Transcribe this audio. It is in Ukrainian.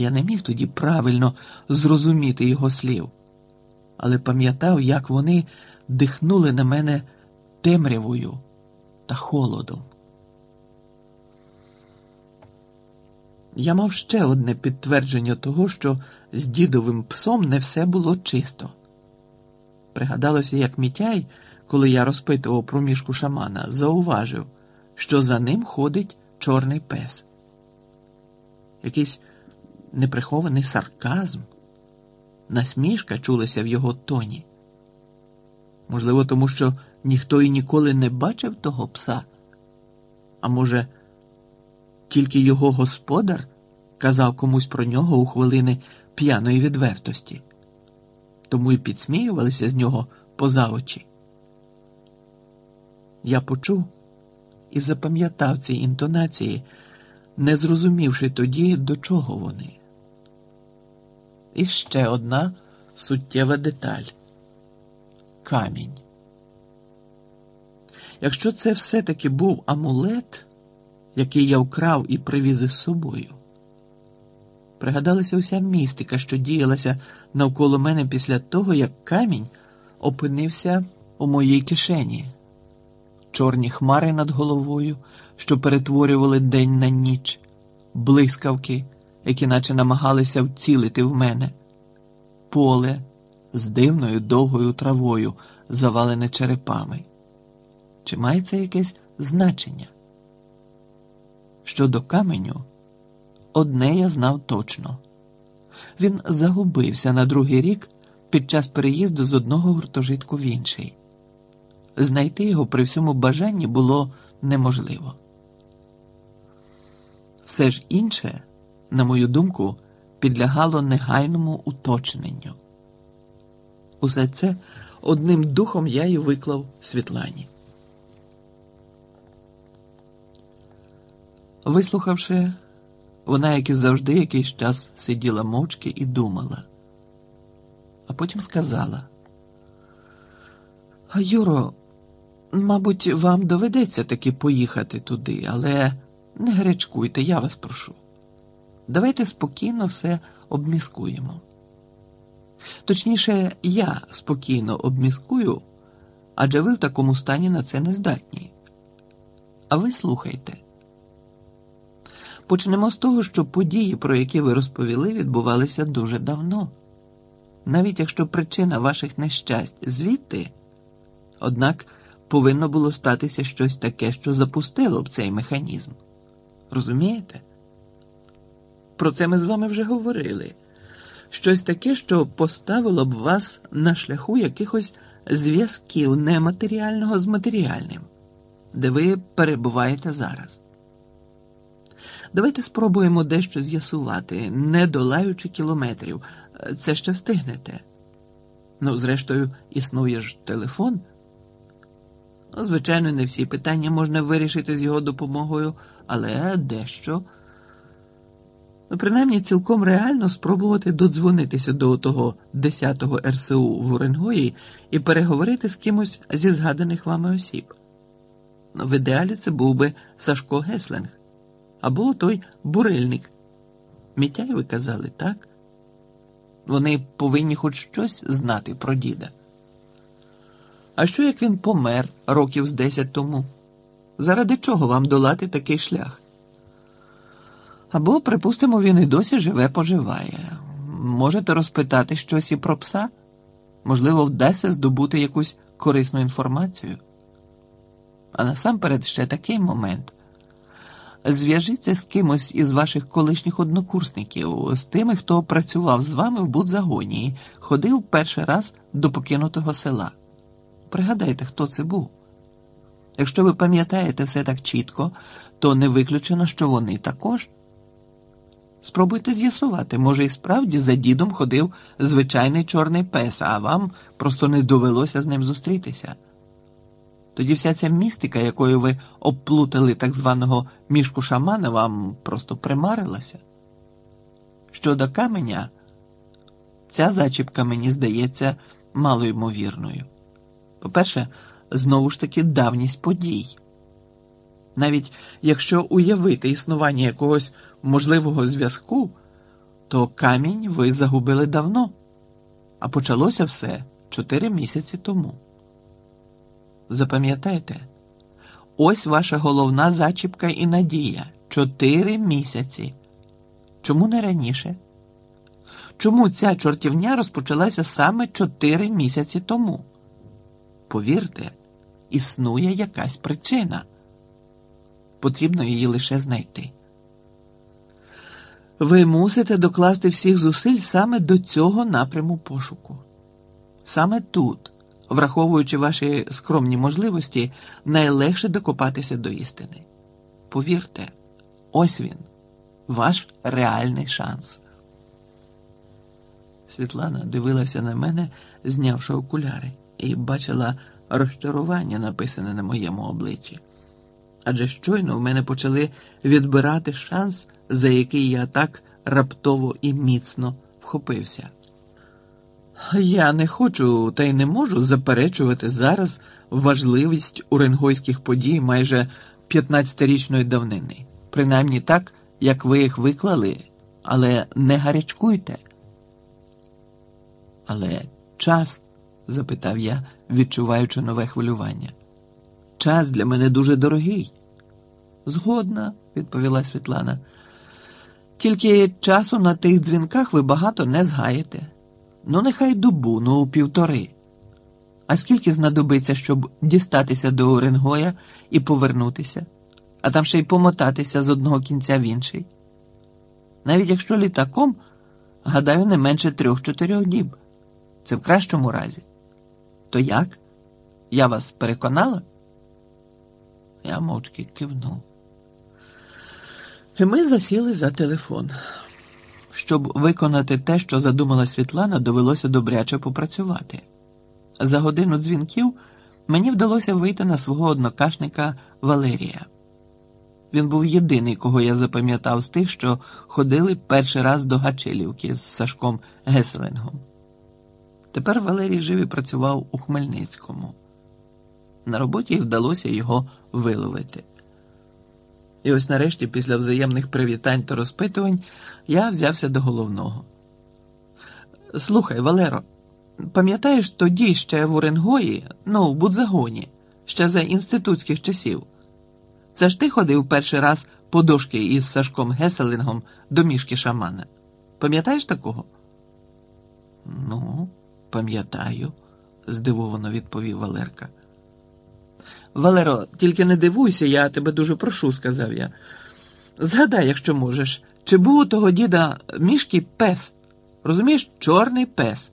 Я не міг тоді правильно зрозуміти його слів, але пам'ятав, як вони дихнули на мене темрявою та холодом. Я мав ще одне підтвердження того, що з дідовим псом не все було чисто. Пригадалося, як Мітяй, коли я розпитував про мішку шамана, зауважив, що за ним ходить чорний пес. Якийсь неприхований сарказм, насмішка чулася в його тоні. Можливо, тому що ніхто і ніколи не бачив того пса, а може, тільки його господар казав комусь про нього у хвилини п'яної відвертості, тому й підсміювалися з нього поза очі. Я почув і запам'ятав ці інтонації, не зрозумівши тоді, до чого вони. І ще одна суттєва деталь камінь. Якщо це все-таки був амулет, який я вкрав і привіз із собою, пригадалася уся містика, що діялася навколо мене після того, як камінь опинився у моїй кишені, чорні хмари над головою, що перетворювали день на ніч, блискавки, які наче намагалися вцілити в мене, поле з дивною довгою травою, завалене черепами. Чи має це якесь значення? Щодо каменю, одне я знав точно він загубився на другий рік під час переїзду з одного гуртожитку в інший. Знайти його при всьому бажанні було неможливо. Все ж інше, на мою думку, підлягало негайному уточненню. Усе це одним духом я й виклав Світлані. Вислухавши, вона, як і завжди, якийсь час сиділа мовчки і думала, а потім сказала: Юро, мабуть, вам доведеться таки поїхати туди, але не гарячкуйте, я вас прошу. Давайте спокійно все обміскуємо. Точніше, я спокійно обміскую, адже ви в такому стані на це не здатні. А ви слухайте. Почнемо з того, що події, про які ви розповіли, відбувалися дуже давно. Навіть якщо причина ваших нещасть звідти, однак повинно було статися щось таке, що запустило б цей механізм. Розумієте? Про це ми з вами вже говорили. Щось таке, що поставило б вас на шляху якихось зв'язків нематеріального з матеріальним, де ви перебуваєте зараз. Давайте спробуємо дещо з'ясувати, не долаючи кілометрів. Це ще встигнете. Ну, зрештою, існує ж телефон. Ну, звичайно, не всі питання можна вирішити з його допомогою, але дещо. Ну, принаймні, цілком реально спробувати додзвонитися до того 10-го РСУ в Уренгої і переговорити з кимось зі згаданих вами осіб. Ну, в ідеалі це був би Сашко Геслинг або той бурильник. Мітяй ви казали, так? Вони повинні хоч щось знати про діда. А що як він помер років з десять тому? Заради чого вам долати такий шлях? Або, припустимо, він і досі живе, поживає. Можете розпитати щось і про пса? Можливо, вдасться здобути якусь корисну інформацію. А насамперед ще такий момент. Зв'яжіться з кимось із ваших колишніх однокурсників, з тими, хто працював з вами в будзагоні і ходив перший раз до покинутого села. Пригадайте, хто це був. Якщо ви пам'ятаєте все так чітко, то не виключено, що вони також. Спробуйте з'ясувати, може, і справді за дідом ходив звичайний чорний пес, а вам просто не довелося з ним зустрітися. Тоді вся ця містика, якою ви обплутали так званого мішку шамана, вам просто примарилася. Щодо каменя, ця зачіпка мені здається малоймовірною. По-перше, знову ж таки давність подій. Навіть якщо уявити існування якогось можливого зв'язку, то камінь ви загубили давно, а почалося все чотири місяці тому. Запам'ятайте, ось ваша головна зачіпка і надія чотири місяці. Чому не раніше? Чому ця чортівня розпочалася саме чотири місяці тому? Повірте, існує якась причина. Потрібно її лише знайти. Ви мусите докласти всіх зусиль саме до цього напряму пошуку. Саме тут, враховуючи ваші скромні можливості, найлегше докопатися до істини. Повірте, ось він, ваш реальний шанс. Світлана дивилася на мене, знявши окуляри, і бачила розчарування, написане на моєму обличчі. Адже щойно в мене почали відбирати шанс, за який я так раптово і міцно вхопився. Я не хочу та й не можу заперечувати зараз важливість уренгойських подій майже 15-річної давнини, принаймні так, як ви їх виклали, але не гарячкуйте. Але час, запитав я, відчуваючи нове хвилювання. Час для мене дуже дорогий. Згодна, відповіла Світлана. Тільки часу на тих дзвінках ви багато не згаєте. Ну, нехай добу, ну півтори. А скільки знадобиться, щоб дістатися до Оренгоя і повернутися, а там ще й помотатися з одного кінця в інший? Навіть якщо літаком, гадаю, не менше трьох-чотирьох діб. Це в кращому разі. То як? Я вас переконала? Я мовчки кивнув. І ми засіли за телефон. Щоб виконати те, що задумала Світлана, довелося добряче попрацювати. За годину дзвінків мені вдалося вийти на свого однокашника Валерія. Він був єдиний, кого я запам'ятав з тих, що ходили перший раз до Гачилівки з Сашком Геселингом. Тепер Валерій жив і працював у Хмельницькому. На роботі вдалося його виловити. І ось нарешті, після взаємних привітань та розпитувань, я взявся до головного. Слухай, Валеро, пам'ятаєш тоді ще в Уренгої, ну, в Будзагоні, ще за інститутських часів? Це ж ти ходив перший раз по дошки із Сашком Геселингом до мішки шамана. Пам'ятаєш такого? Ну, пам'ятаю, здивовано відповів Валерка. Валеро, тільки не дивуйся, я тебе дуже прошу, сказав я. Згадай, якщо можеш, чи був у того діда мішки пес? Розумієш, чорний пес.